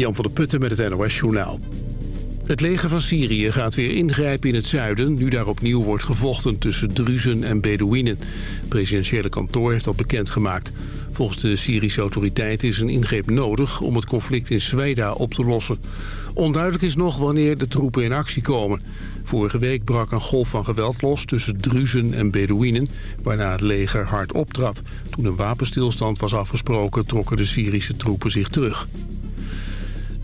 Jan van der Putten met het NOS Journaal. Het leger van Syrië gaat weer ingrijpen in het zuiden... nu daar opnieuw wordt gevochten tussen Druzen en Bedouinen. Het presidentiële kantoor heeft dat bekendgemaakt. Volgens de Syrische autoriteiten is een ingreep nodig... om het conflict in Zweida op te lossen. Onduidelijk is nog wanneer de troepen in actie komen. Vorige week brak een golf van geweld los tussen Druzen en Bedouinen... waarna het leger hard optrad. Toen een wapenstilstand was afgesproken... trokken de Syrische troepen zich terug.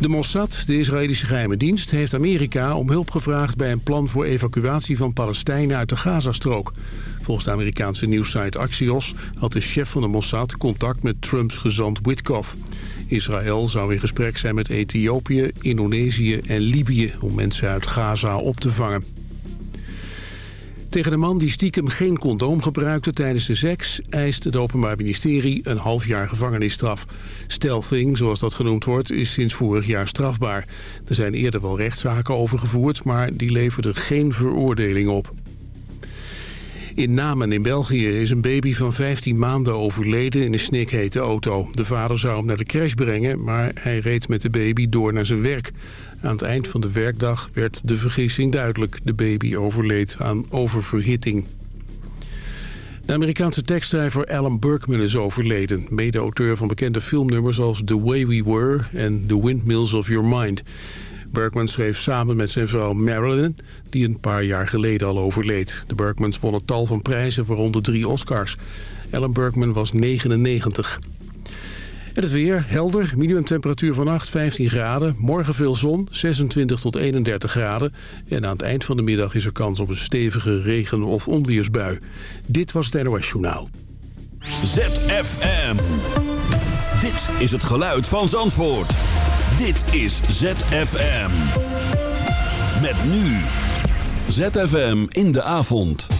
De Mossad, de Israëlische geheime dienst, heeft Amerika om hulp gevraagd bij een plan voor evacuatie van Palestijnen uit de Gazastrook. Volgens de Amerikaanse nieuwssite Axios had de chef van de Mossad contact met Trumps gezant Witkoff. Israël zou in gesprek zijn met Ethiopië, Indonesië en Libië om mensen uit Gaza op te vangen. Tegen de man die stiekem geen condoom gebruikte tijdens de seks... eist het Openbaar Ministerie een half jaar gevangenisstraf. Stealthing, zoals dat genoemd wordt, is sinds vorig jaar strafbaar. Er zijn eerder wel rechtszaken over gevoerd... maar die leverden geen veroordeling op. In Namen in België is een baby van 15 maanden overleden in een snikhete auto. De vader zou hem naar de crash brengen, maar hij reed met de baby door naar zijn werk. Aan het eind van de werkdag werd de vergissing duidelijk. De baby overleed aan oververhitting. De Amerikaanse tekstschrijver Alan Berkman is overleden. Mede-auteur van bekende filmnummers als The Way We Were en The Windmills of Your Mind. Berkman schreef samen met zijn vrouw Marilyn, die een paar jaar geleden al overleed. De Berkmans wonnen tal van prijzen, waaronder drie Oscars. Alan Berkman was 99. En het weer, helder, minimumtemperatuur vannacht 15 graden. Morgen veel zon, 26 tot 31 graden. En aan het eind van de middag is er kans op een stevige regen- of onweersbui. Dit was het NOS Journaal. ZFM. Dit is het geluid van Zandvoort. Dit is ZFM. Met nu. ZFM in de avond.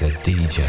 is a DJ.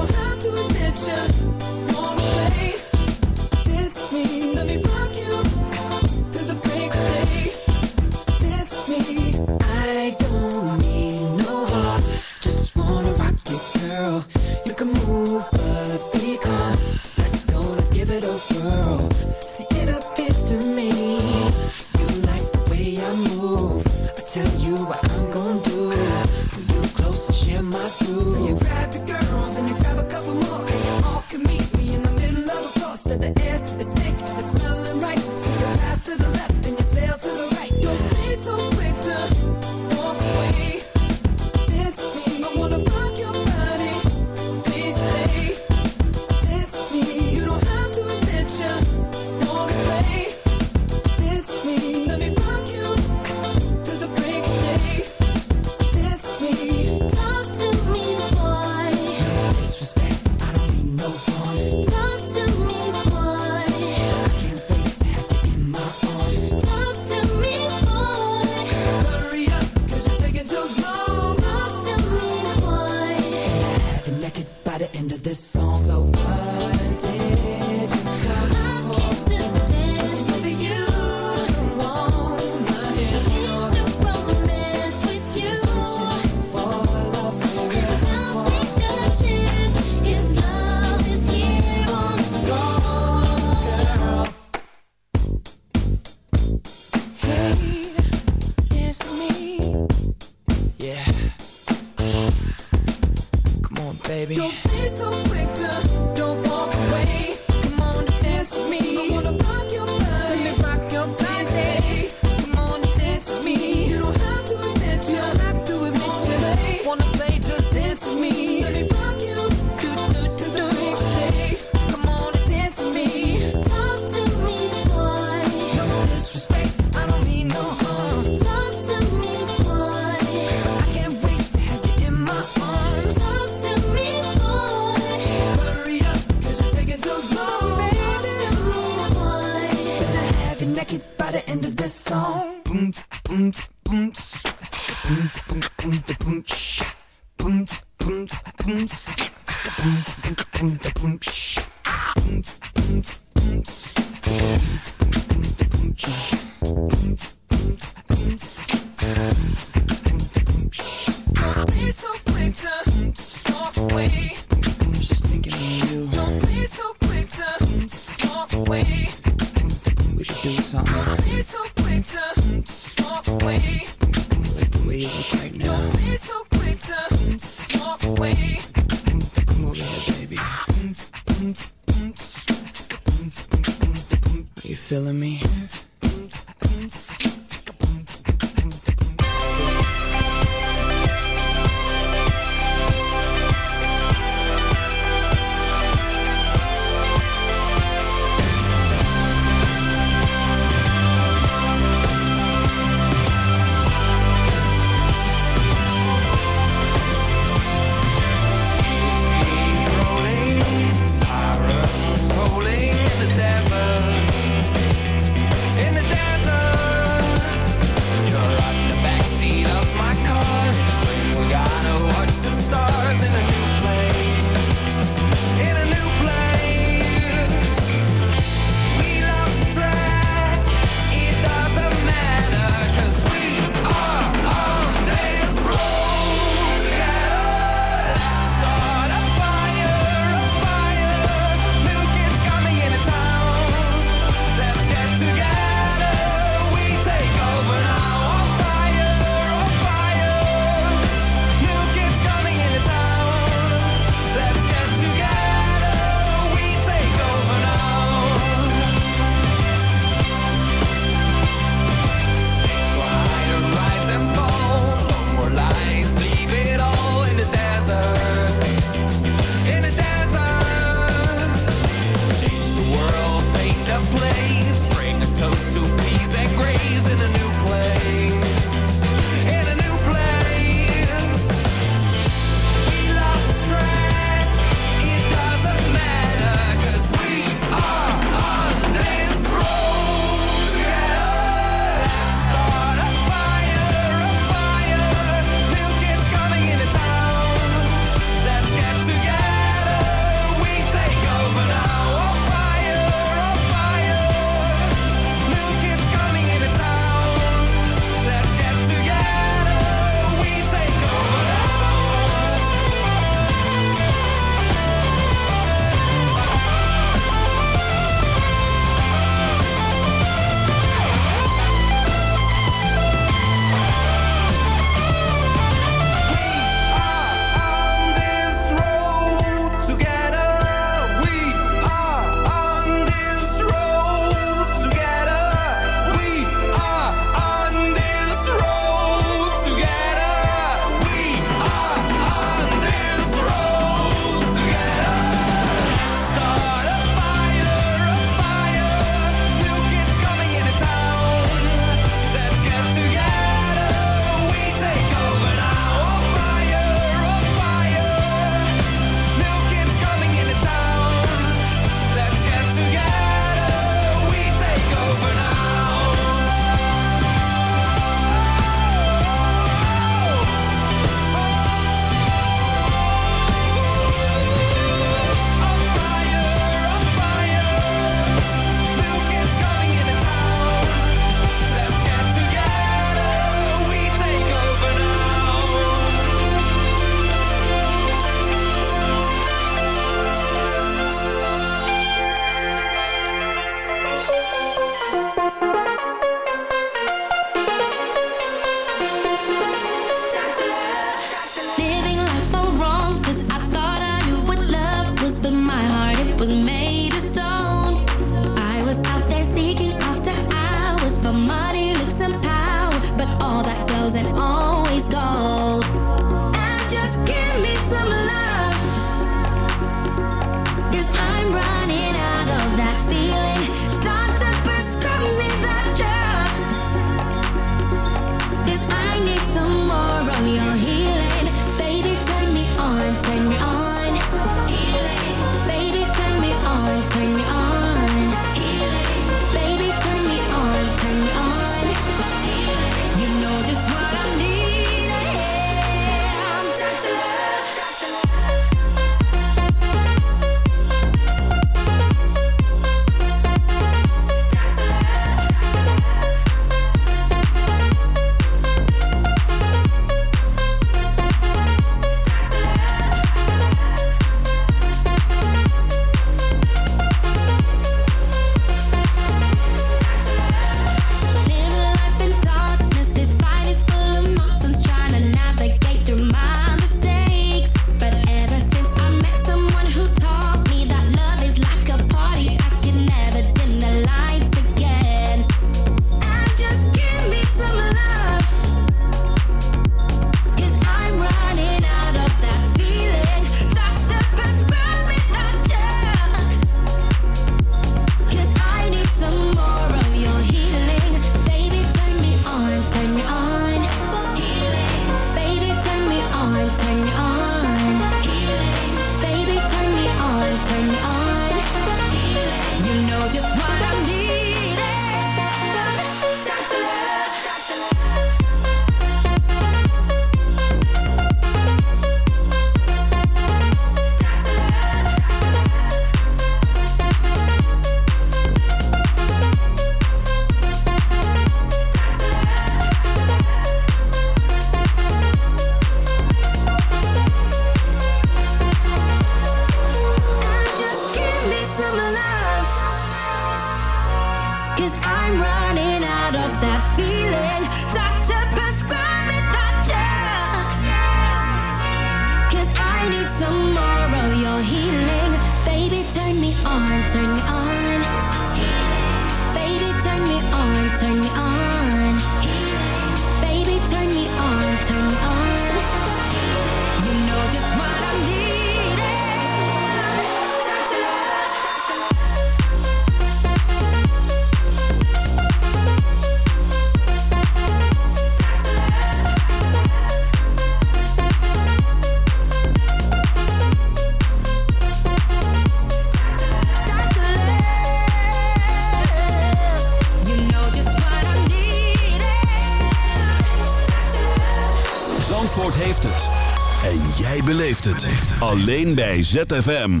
Alleen bij ZFM.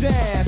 down.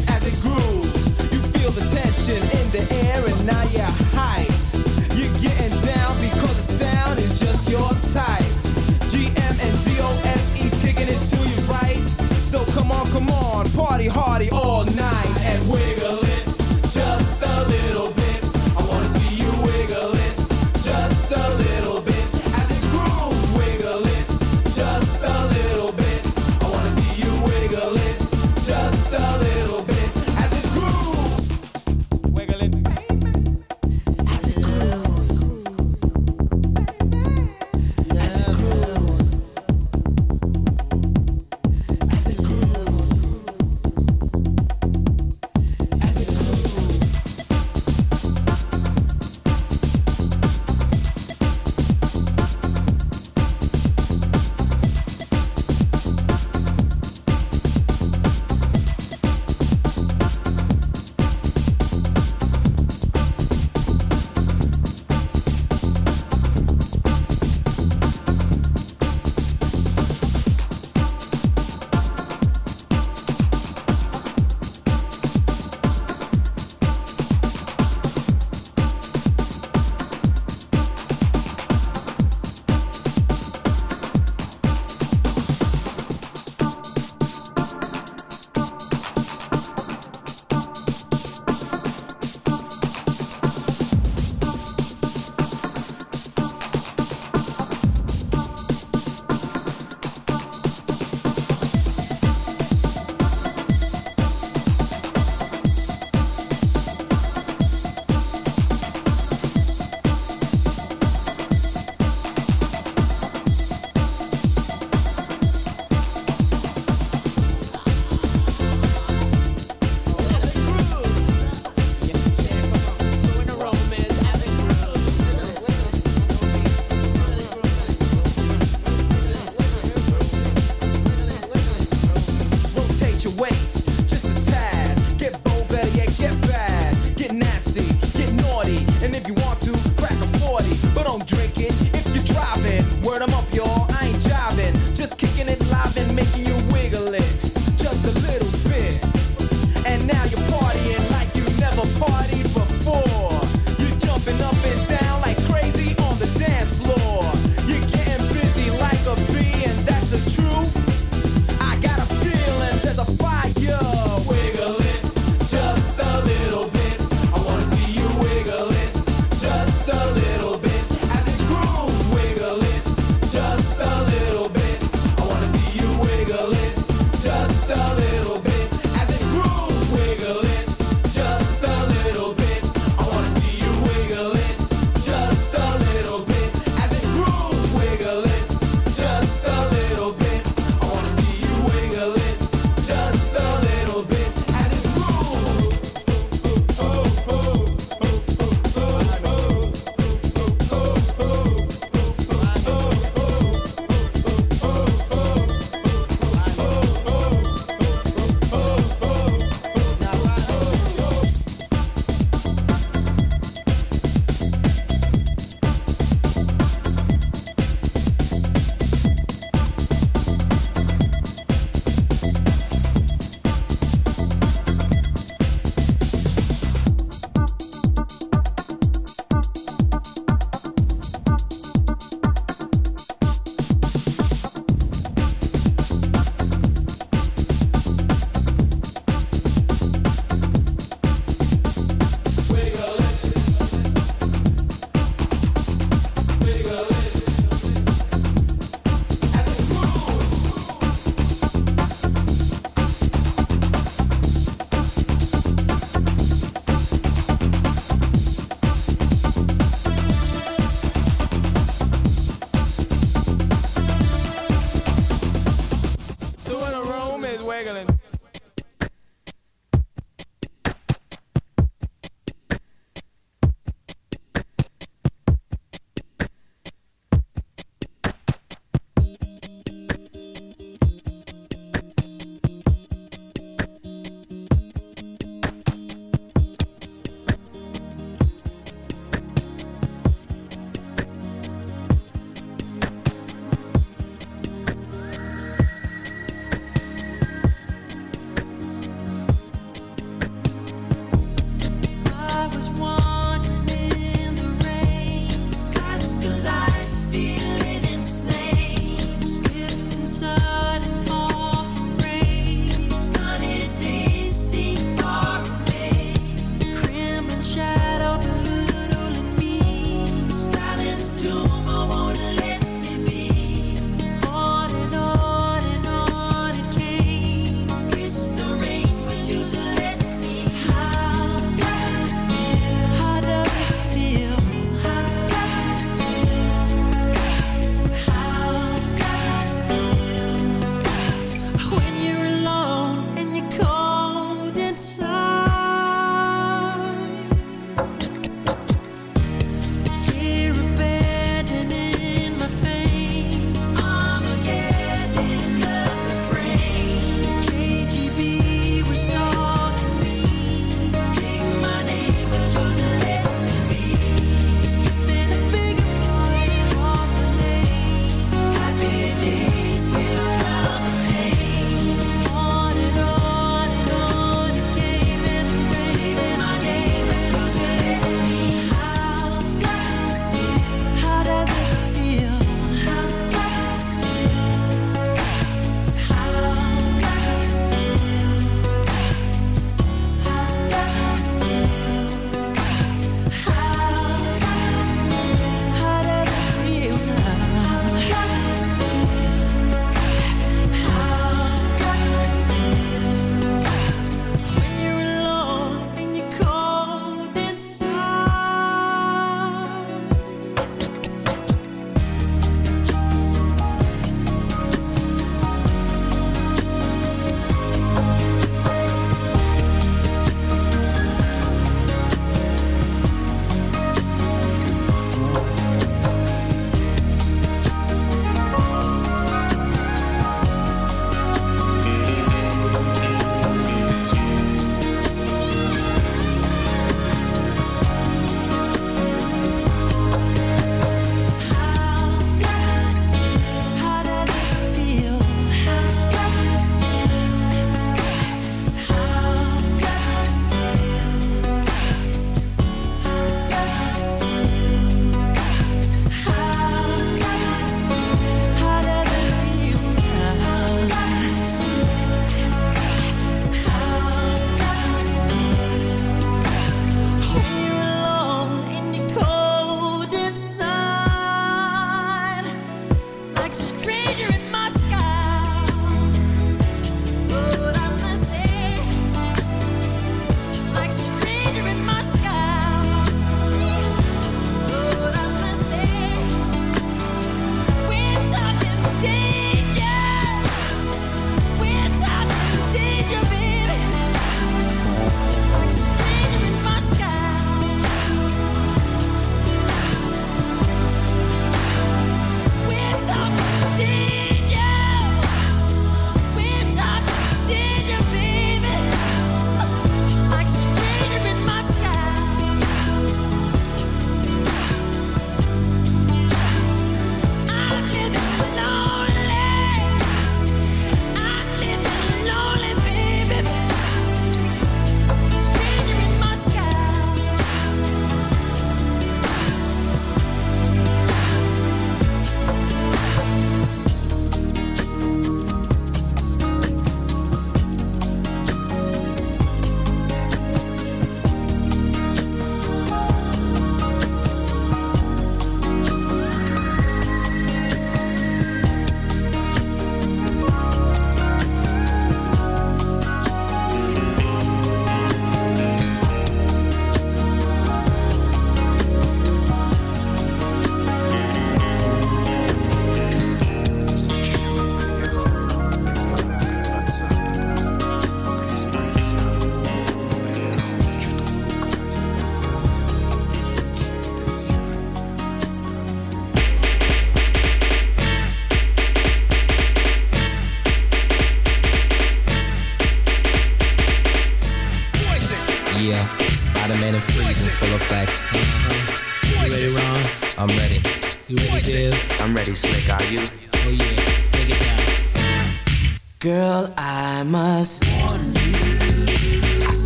Girl, I must warn you.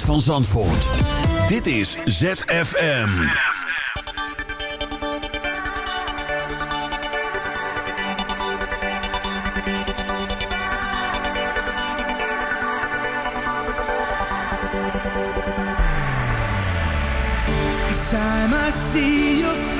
geluid van Zandvoort. Dit is ZFM. It's I see your face.